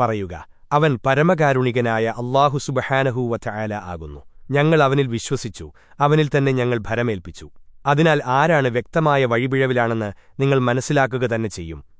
പറയുക അവൻ പരമകാരുണികനായ അള്ളാഹു സുബഹാനഹൂവറ്റ ആകുന്നു. ഞങ്ങൾ അവനിൽ വിശ്വസിച്ചു അവനിൽ തന്നെ ഞങ്ങൾ ഭരമേൽപ്പിച്ചു. അതിനാൽ ആരാണ് വ്യക്തമായ വഴിപിഴവിലാണെന്ന് നിങ്ങൾ മനസ്സിലാക്കുക തന്നെ ചെയ്യും.